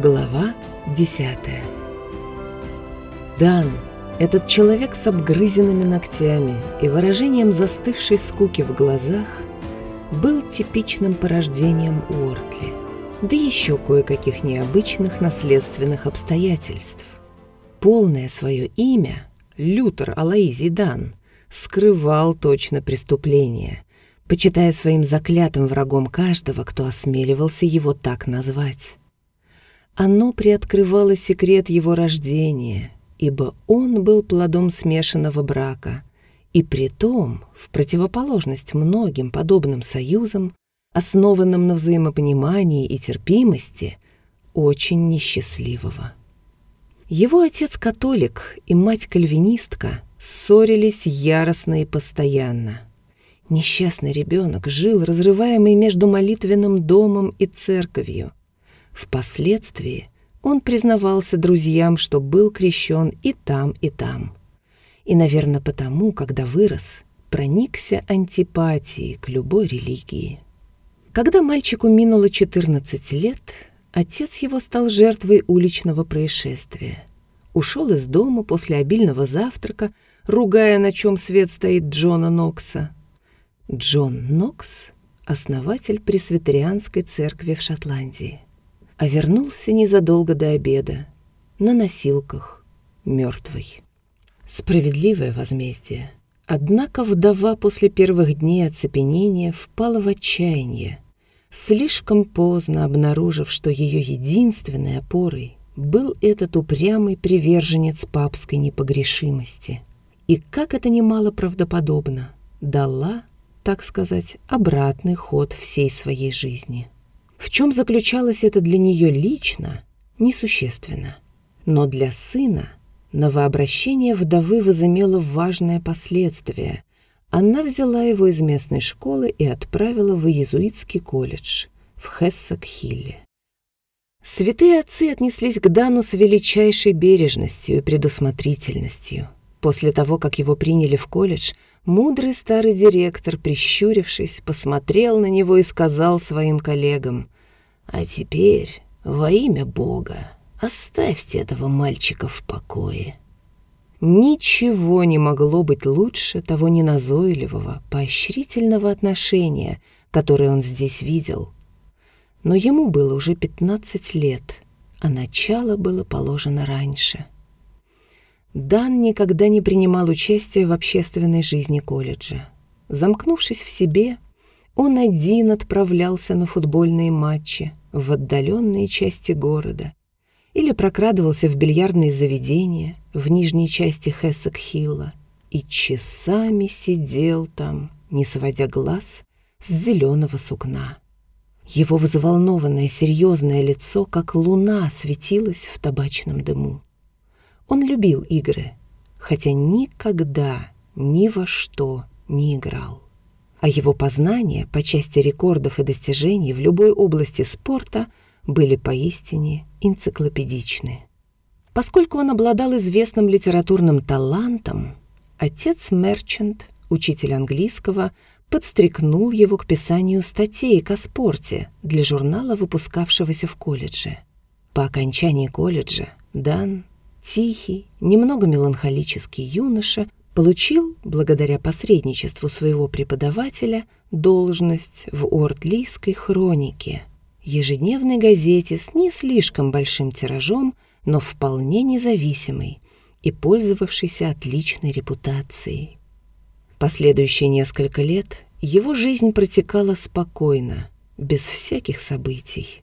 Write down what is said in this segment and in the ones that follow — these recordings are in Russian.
Глава 10 Дан, этот человек с обгрызенными ногтями и выражением застывшей скуки в глазах, был типичным порождением Уортли, да еще кое-каких необычных наследственных обстоятельств. Полное свое имя, Лютер Алаизий Дан, скрывал точно преступление, почитая своим заклятым врагом каждого, кто осмеливался его так назвать. Оно приоткрывало секрет его рождения, ибо он был плодом смешанного брака, и притом, в противоположность многим подобным союзам, основанным на взаимопонимании и терпимости, очень несчастливого. Его отец католик и мать кальвинистка ссорились яростно и постоянно. Несчастный ребенок жил, разрываемый между молитвенным домом и церковью, Впоследствии он признавался друзьям, что был крещен и там, и там. И, наверное, потому, когда вырос, проникся антипатией к любой религии. Когда мальчику минуло 14 лет, отец его стал жертвой уличного происшествия. Ушел из дома после обильного завтрака, ругая, на чем свет стоит Джона Нокса. Джон Нокс — основатель пресвитерианской церкви в Шотландии а вернулся незадолго до обеда, на носилках, мертвый. Справедливое возмездие. Однако вдова после первых дней оцепенения впала в отчаяние, слишком поздно обнаружив, что ее единственной опорой был этот упрямый приверженец папской непогрешимости. И, как это немало правдоподобно, дала, так сказать, обратный ход всей своей жизни. В чем заключалось это для нее лично, несущественно. Но для сына новообращение вдовы возымело важное последствие. Она взяла его из местной школы и отправила в иезуитский колледж в Хессак-Хилле. Святые отцы отнеслись к Дану с величайшей бережностью и предусмотрительностью. После того, как его приняли в колледж, Мудрый старый директор, прищурившись, посмотрел на него и сказал своим коллегам, «А теперь, во имя Бога, оставьте этого мальчика в покое». Ничего не могло быть лучше того неназойливого, поощрительного отношения, которое он здесь видел. Но ему было уже 15 лет, а начало было положено раньше — Дан никогда не принимал участия в общественной жизни колледжа. Замкнувшись в себе, он один отправлялся на футбольные матчи в отдаленные части города или прокрадывался в бильярдные заведения в нижней части Хессек-Хилла и часами сидел там, не сводя глаз с зеленого сукна. Его взволнованное серьезное лицо, как луна, светилось в табачном дыму. Он любил игры, хотя никогда ни во что не играл. А его познания по части рекордов и достижений в любой области спорта были поистине энциклопедичны. Поскольку он обладал известным литературным талантом, отец Мерчант, учитель английского, подстрекнул его к писанию статей о спорте для журнала, выпускавшегося в колледже. По окончании колледжа Дан Тихий, немного меланхолический юноша получил, благодаря посредничеству своего преподавателя, должность в Ордлийской хронике, ежедневной газете с не слишком большим тиражом, но вполне независимой и пользовавшейся отличной репутацией. Последующие несколько лет его жизнь протекала спокойно, без всяких событий.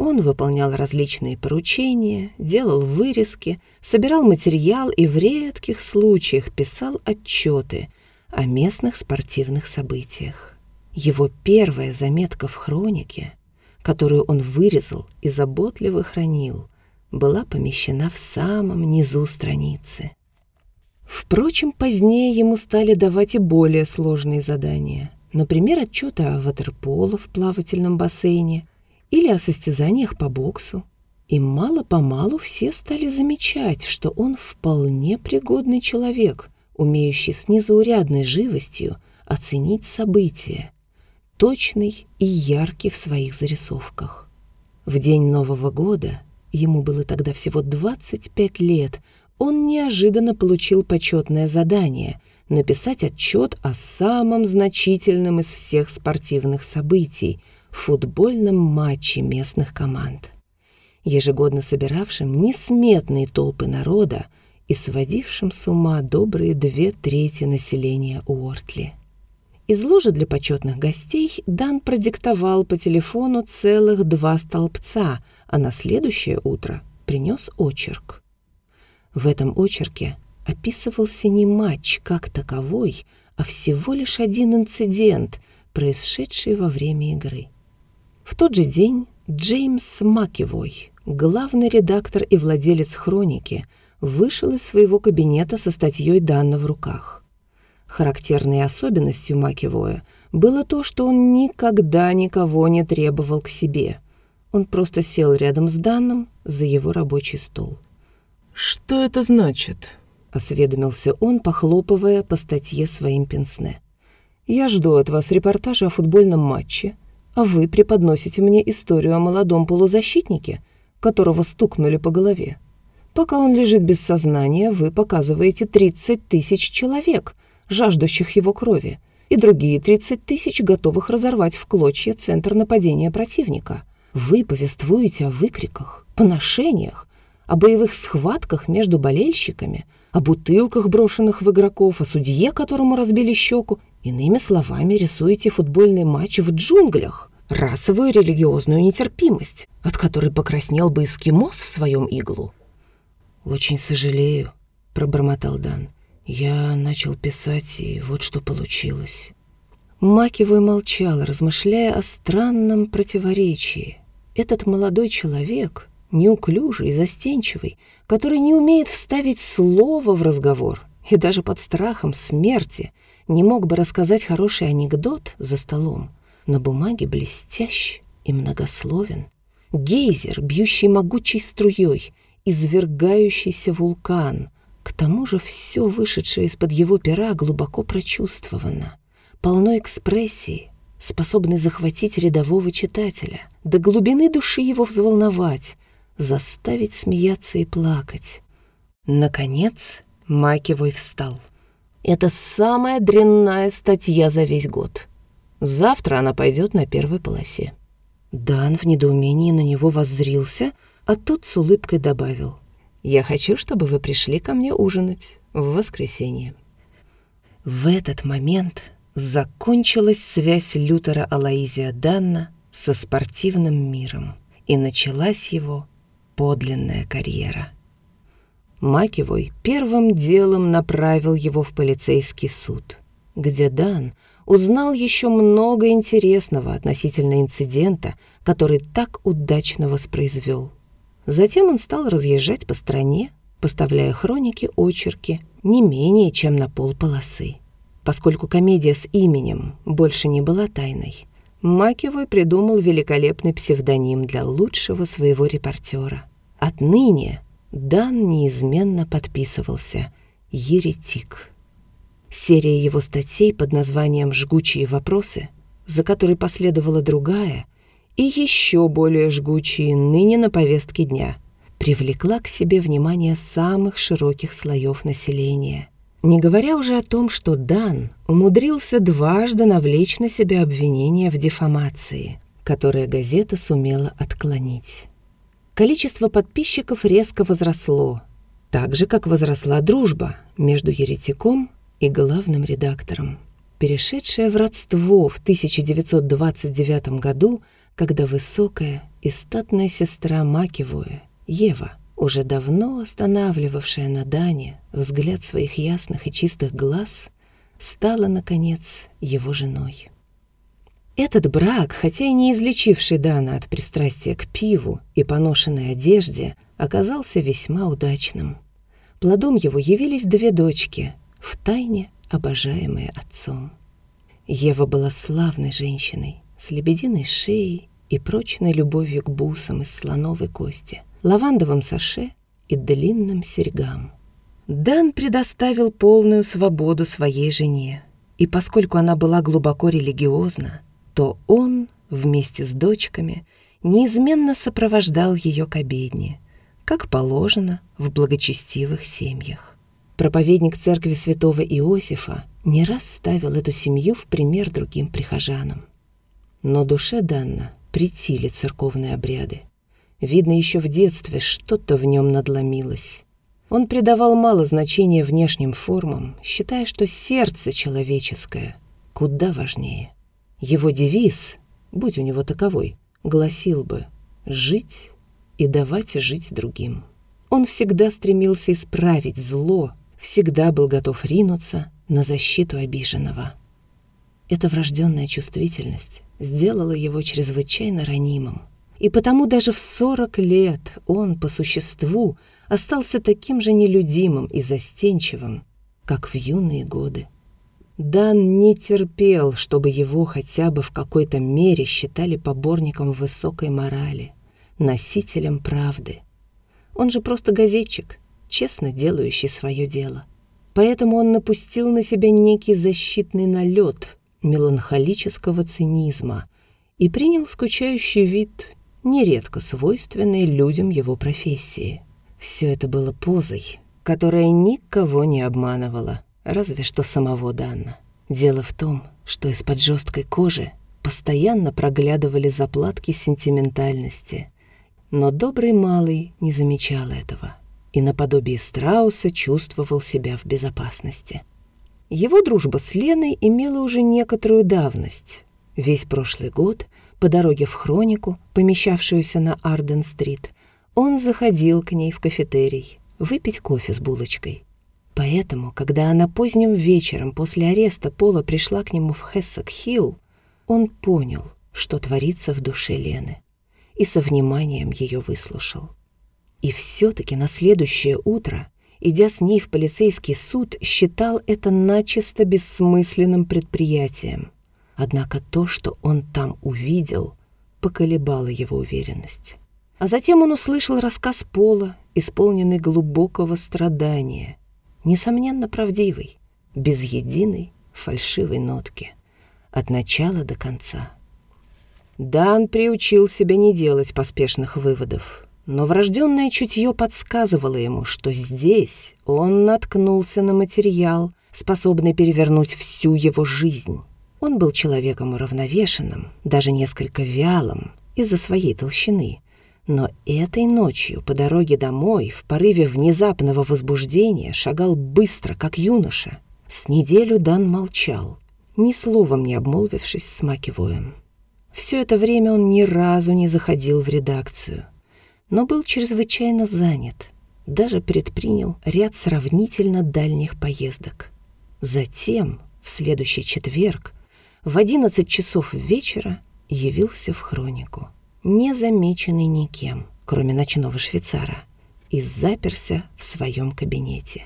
Он выполнял различные поручения, делал вырезки, собирал материал и в редких случаях писал отчеты о местных спортивных событиях. Его первая заметка в хронике, которую он вырезал и заботливо хранил, была помещена в самом низу страницы. Впрочем, позднее ему стали давать и более сложные задания. Например, отчеты о ватерполо в плавательном бассейне – или о состязаниях по боксу. И мало-помалу все стали замечать, что он вполне пригодный человек, умеющий с незаурядной живостью оценить события, точный и яркий в своих зарисовках. В день Нового года ему было тогда всего 25 лет, он неожиданно получил почетное задание – написать отчет о самом значительном из всех спортивных событий – футбольном матче местных команд, ежегодно собиравшим несметные толпы народа и сводившим с ума добрые две трети населения Уортли. Из ложи для почетных гостей Дан продиктовал по телефону целых два столбца, а на следующее утро принес очерк. В этом очерке описывался не матч как таковой, а всего лишь один инцидент, происшедший во время игры. В тот же день Джеймс Макевой, главный редактор и владелец «Хроники», вышел из своего кабинета со статьей Дана в руках – Характерной особенностью Макевоя было то, что он никогда никого не требовал к себе. Он просто сел рядом с Данным за его рабочий стол. «Что это значит?» — осведомился он, похлопывая по статье своим пенсне. «Я жду от вас репортажа о футбольном матче, вы преподносите мне историю о молодом полузащитнике, которого стукнули по голове. Пока он лежит без сознания, вы показываете 30 тысяч человек — жаждущих его крови, и другие 30 тысяч, готовых разорвать в клочья центр нападения противника. Вы повествуете о выкриках, поношениях, о боевых схватках между болельщиками, о бутылках, брошенных в игроков, о судье, которому разбили щеку. Иными словами, рисуете футбольный матч в джунглях, расовую религиозную нетерпимость, от которой покраснел бы эскимос в своем иглу. «Очень сожалею», — пробормотал Дан. Я начал писать, и вот что получилось. Макивой молчал, размышляя о странном противоречии. Этот молодой человек, неуклюжий и застенчивый, который не умеет вставить слово в разговор и даже под страхом смерти не мог бы рассказать хороший анекдот за столом, на бумаге блестящ и многословен. Гейзер, бьющий могучей струей, извергающийся вулкан — к тому же все вышедшее из-под его пера глубоко прочувствовано, полно экспрессии, способной захватить рядового читателя, до глубины души его взволновать, заставить смеяться и плакать. Наконец Макевой встал. Это самая дрянная статья за весь год. Завтра она пойдет на первой полосе. Дан в недоумении на него воззрился, а тот с улыбкой добавил — я хочу, чтобы вы пришли ко мне ужинать в воскресенье». В этот момент закончилась связь Лютера Алаизия Данна со спортивным миром, и началась его подлинная карьера. Макевой первым делом направил его в полицейский суд, где Дан узнал еще много интересного относительно инцидента, который так удачно воспроизвел. Затем он стал разъезжать по стране, поставляя хроники, очерки не менее чем на полполосы. Поскольку комедия с именем больше не была тайной, Макевой придумал великолепный псевдоним для лучшего своего репортера. Отныне Дан неизменно подписывался «Еретик». Серия его статей под названием «Жгучие вопросы», за которой последовала другая — и еще более жгучие ныне на повестке дня, привлекла к себе внимание самых широких слоев населения. Не говоря уже о том, что Дан умудрился дважды навлечь на себя обвинения в дефамации, которое газета сумела отклонить. Количество подписчиков резко возросло, так же, как возросла дружба между еретиком и главным редактором. Перешедшая в родство в 1929 году – когда высокая и статная сестра Макивуэ, Ева, уже давно останавливавшая на Дане взгляд своих ясных и чистых глаз, стала, наконец, его женой. Этот брак, хотя и не излечивший Дана от пристрастия к пиву и поношенной одежде, оказался весьма удачным. Плодом его явились две дочки, втайне обожаемые отцом. Ева была славной женщиной, с лебединой шеей и прочной любовью к бусам из слоновой кости, лавандовым саше и длинным серьгам. Дан предоставил полную свободу своей жене, и поскольку она была глубоко религиозна, то он вместе с дочками неизменно сопровождал ее к обедне, как положено в благочестивых семьях. Проповедник церкви святого Иосифа не раз ставил эту семью в пример другим прихожанам. Но душе Данна притили церковные обряды. Видно, еще в детстве что-то в нем надломилось. Он придавал мало значения внешним формам, считая, что сердце человеческое куда важнее. Его девиз, будь у него таковой, гласил бы «жить и давать жить другим». Он всегда стремился исправить зло, всегда был готов ринуться на защиту обиженного. Эта врожденная чувствительность сделала его чрезвычайно ранимым. И потому даже в сорок лет он, по существу, остался таким же нелюдимым и застенчивым, как в юные годы. Дан не терпел, чтобы его хотя бы в какой-то мере считали поборником высокой морали, носителем правды. Он же просто газетчик, честно делающий свое дело. Поэтому он напустил на себя некий защитный налет меланхолического цинизма и принял скучающий вид, нередко свойственный людям его профессии. Все это было позой, которая никого не обманывала, разве что самого Дана. Дело в том, что из-под жесткой кожи постоянно проглядывали заплатки сентиментальности, но добрый малый не замечал этого и наподобие страуса чувствовал себя в безопасности. Его дружба с Леной имела уже некоторую давность. Весь прошлый год по дороге в Хронику, помещавшуюся на Арден-стрит, он заходил к ней в кафетерий выпить кофе с булочкой. Поэтому, когда она поздним вечером после ареста Пола пришла к нему в Хессок-Хилл, он понял, что творится в душе Лены, и со вниманием ее выслушал. И все-таки на следующее утро, идя с ней в полицейский суд, считал это начисто бессмысленным предприятием. Однако то, что он там увидел, поколебало его уверенность. А затем он услышал рассказ Пола, исполненный глубокого страдания, несомненно правдивый, без единой фальшивой нотки, от начала до конца. Дан приучил себя не делать поспешных выводов, но врожденное чутье подсказывало ему, что здесь он наткнулся на материал, способный перевернуть всю его жизнь. Он был человеком уравновешенным, даже несколько вялым из-за своей толщины, но этой ночью по дороге домой в порыве внезапного возбуждения шагал быстро, как юноша. С неделю Дан молчал, ни словом не обмолвившись с Макивоем. Все это время он ни разу не заходил в редакцию, но был чрезвычайно занят, даже предпринял ряд сравнительно дальних поездок. Затем, в следующий четверг, в одиннадцать часов вечера явился в хронику незамеченный никем, кроме ночного швейцара, и заперся в своем кабинете.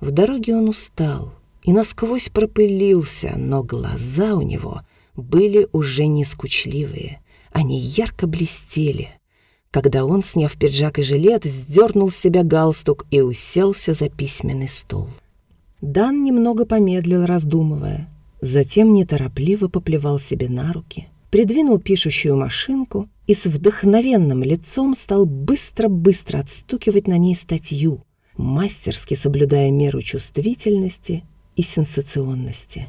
В дороге он устал и насквозь пропылился, но глаза у него были уже не скучливые, они ярко блестели, когда он, сняв пиджак и жилет, сдернул с себя галстук и уселся за письменный стол. Дан немного помедлил, раздумывая, затем неторопливо поплевал себе на руки, придвинул пишущую машинку и с вдохновенным лицом стал быстро-быстро отстукивать на ней статью, мастерски соблюдая меру чувствительности и сенсационности.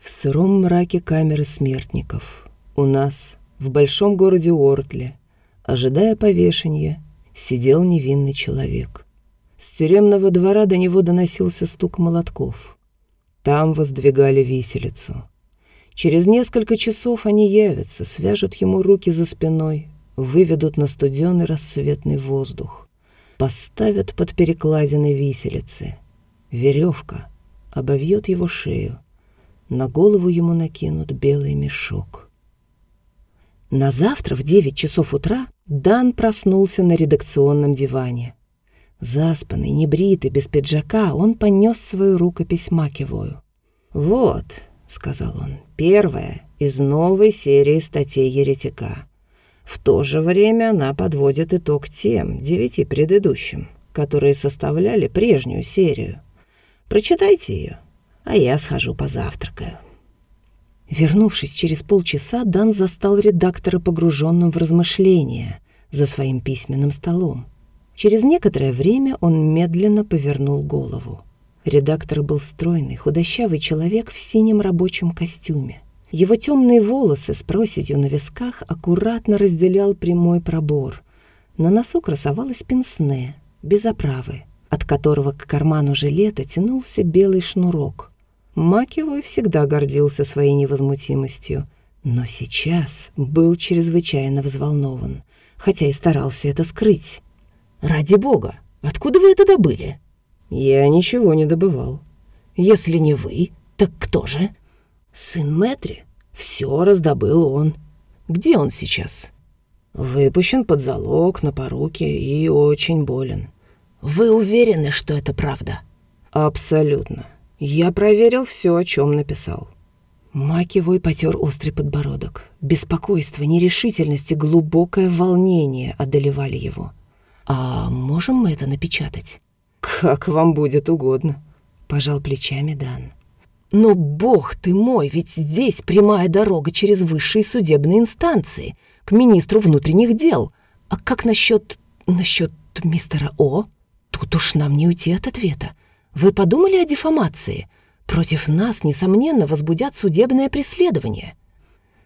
В сыром мраке камеры смертников у нас, в большом городе Ортле, ожидая повешения, сидел невинный человек. С тюремного двора до него доносился стук молотков. Там воздвигали виселицу. Через несколько часов они явятся, свяжут ему руки за спиной, выведут на студеный рассветный воздух, поставят под перекладиной виселицы. Веревка обовьет его шею, на голову ему накинут белый мешок. На завтра в девять часов утра Дан проснулся на редакционном диване. Заспанный, небритый, без пиджака, он понес свою рукопись Макевою. «Вот», — сказал он, — «первая из новой серии статей «Еретика». В то же время она подводит итог тем девяти предыдущим, которые составляли прежнюю серию. Прочитайте ее, а я схожу позавтракаю». Вернувшись через полчаса, Дан застал редактора погруженным в размышления за своим письменным столом. Через некоторое время он медленно повернул голову. Редактор был стройный, худощавый человек в синем рабочем костюме. Его темные волосы с проседью на висках аккуратно разделял прямой пробор. На носу красовалась пенсне, без оправы, от которого к карману жилета тянулся белый шнурок. Макевой всегда гордился своей невозмутимостью, но сейчас был чрезвычайно взволнован, хотя и старался это скрыть. «Ради бога, откуда вы это добыли?» «Я ничего не добывал». «Если не вы, так кто же?» «Сын Мэтри. Все раздобыл он». «Где он сейчас?» «Выпущен под залог на поруки и очень болен». «Вы уверены, что это правда?» «Абсолютно. Я проверил все, о чем написал». Макивой потер острый подбородок. Беспокойство, нерешительность и глубокое волнение одолевали его. «А можем мы это напечатать?» «Как вам будет угодно», — пожал плечами Дан. «Но, бог ты мой, ведь здесь прямая дорога через высшие судебные инстанции, к министру внутренних дел. А как насчет... насчет мистера О? Тут уж нам не уйти от ответа. Вы подумали о дефамации?» Против нас, несомненно, возбудят судебное преследование».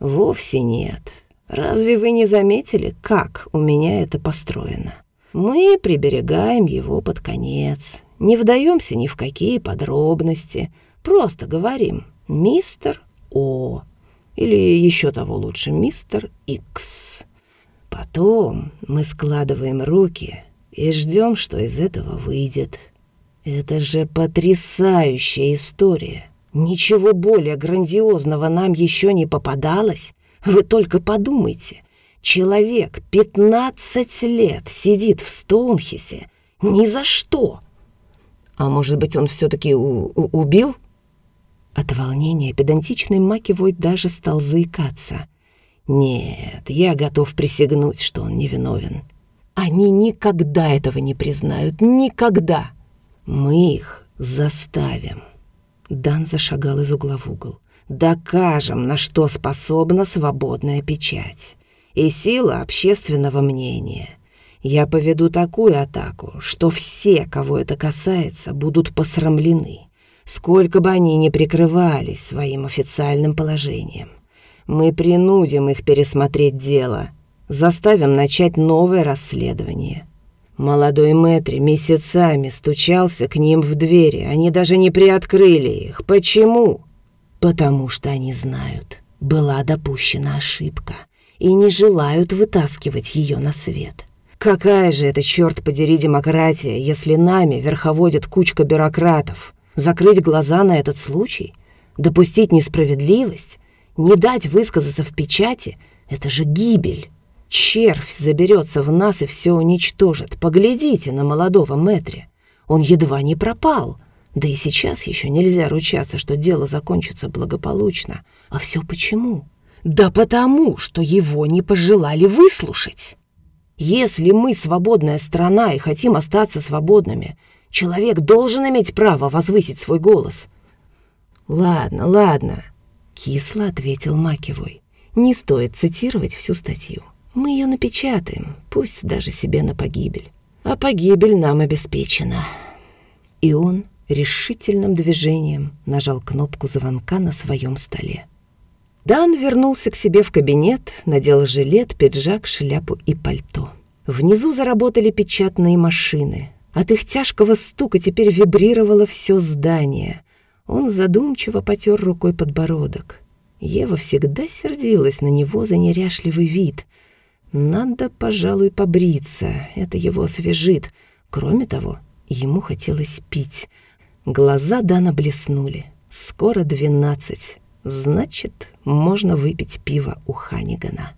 «Вовсе нет. Разве вы не заметили, как у меня это построено? Мы приберегаем его под конец, не вдаемся ни в какие подробности, просто говорим «мистер О» или еще того лучше «мистер Икс». Потом мы складываем руки и ждем, что из этого выйдет». Это же потрясающая история. Ничего более грандиозного нам еще не попадалось. Вы только подумайте. Человек 15 лет сидит в Стоунхисе ни за что. А может быть, он все-таки убил? От волнения педантичный Макивой даже стал заикаться. Нет, я готов присягнуть, что он невиновен. Они никогда этого не признают, никогда. Мы их заставим. Дан зашагал из угла в угол. Докажем, на что способна свободная печать и сила общественного мнения. Я поведу такую атаку, что все, кого это касается, будут посрамлены, сколько бы они ни прикрывались своим официальным положением. Мы принудим их пересмотреть дело, заставим начать новое расследование. Молодой Мэтри месяцами стучался к ним в двери, они даже не приоткрыли их. Почему? Потому что они знают, была допущена ошибка и не желают вытаскивать ее на свет. Какая же это, черт подери, демократия, если нами верховодит кучка бюрократов? Закрыть глаза на этот случай? Допустить несправедливость? Не дать высказаться в печати? Это же гибель. Червь заберется в нас и все уничтожит. Поглядите на молодого Мэтри. Он едва не пропал. Да и сейчас еще нельзя ручаться, что дело закончится благополучно. А все почему? Да потому, что его не пожелали выслушать. Если мы свободная страна и хотим остаться свободными, человек должен иметь право возвысить свой голос. «Ладно, ладно», — кисло ответил Макивой. «Не стоит цитировать всю статью. Мы ее напечатаем, пусть даже себе на погибель. А погибель нам обеспечена». И он решительным движением нажал кнопку звонка на своем столе. Дан вернулся к себе в кабинет, надел жилет, пиджак, шляпу и пальто. Внизу заработали печатные машины. От их тяжкого стука теперь вибрировало все здание. Он задумчиво потер рукой подбородок. Ева всегда сердилась на него за неряшливый вид — надо, пожалуй, побриться, это его освежит. Кроме того, ему хотелось пить. Глаза Дана блеснули. Скоро двенадцать. Значит, можно выпить пиво у Ханигана.